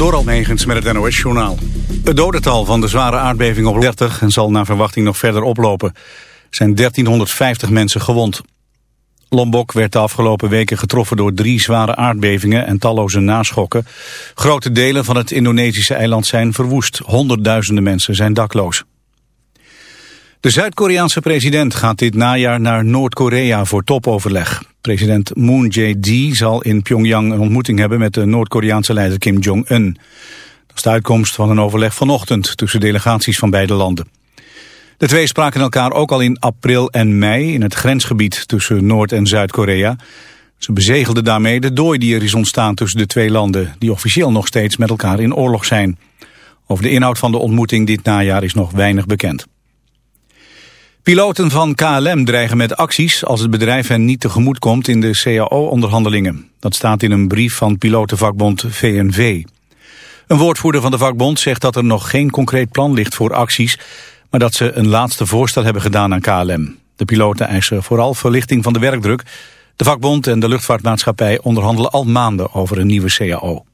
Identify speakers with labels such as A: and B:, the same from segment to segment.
A: Door Almegens met het NOS-journaal. Het dodental van de zware aardbeving op 30 en zal naar verwachting nog verder oplopen. Er zijn 1350 mensen gewond. Lombok werd de afgelopen weken getroffen door drie zware aardbevingen en talloze naschokken. Grote delen van het Indonesische eiland zijn verwoest. Honderdduizenden mensen zijn dakloos. De Zuid-Koreaanse president gaat dit najaar naar Noord-Korea voor topoverleg. President Moon Jae-die zal in Pyongyang een ontmoeting hebben met de Noord-Koreaanse leider Kim Jong-un. Dat is de uitkomst van een overleg vanochtend tussen delegaties van beide landen. De twee spraken elkaar ook al in april en mei in het grensgebied tussen Noord- en Zuid-Korea. Ze bezegelden daarmee de dooi die er is ontstaan tussen de twee landen, die officieel nog steeds met elkaar in oorlog zijn. Over de inhoud van de ontmoeting dit najaar is nog weinig bekend. Piloten van KLM dreigen met acties als het bedrijf hen niet tegemoet komt in de CAO-onderhandelingen. Dat staat in een brief van pilotenvakbond VNV. Een woordvoerder van de vakbond zegt dat er nog geen concreet plan ligt voor acties, maar dat ze een laatste voorstel hebben gedaan aan KLM. De piloten eisen vooral verlichting van de werkdruk. De vakbond en de luchtvaartmaatschappij onderhandelen al maanden over een nieuwe CAO.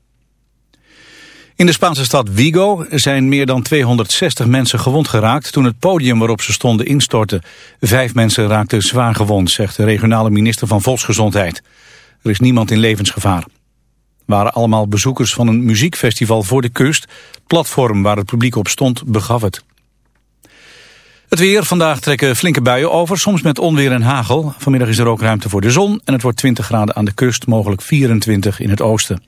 A: In de Spaanse stad Vigo zijn meer dan 260 mensen gewond geraakt toen het podium waarop ze stonden instortte. Vijf mensen raakten zwaar gewond, zegt de regionale minister van Volksgezondheid. Er is niemand in levensgevaar. Er waren allemaal bezoekers van een muziekfestival voor de kust. Het platform waar het publiek op stond begaf het. Het weer. Vandaag trekken flinke buien over, soms met onweer en hagel. Vanmiddag is er ook ruimte voor de zon en het wordt 20 graden aan de kust, mogelijk 24 in het oosten.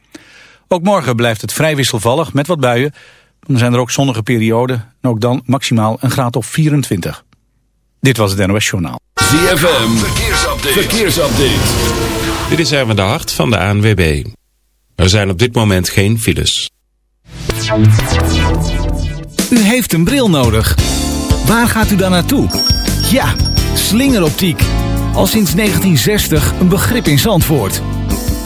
A: Ook morgen blijft het vrij wisselvallig met wat buien. Dan zijn er ook zonnige perioden en ook dan maximaal een graad of 24. Dit was het NOS Journaal.
B: ZFM, verkeersupdate. verkeersupdate.
C: Dit is even de hart van de ANWB. Er zijn op dit moment geen files.
D: U heeft een bril nodig. Waar gaat u dan naartoe? Ja, slingeroptiek. Al sinds 1960 een begrip in Zandvoort.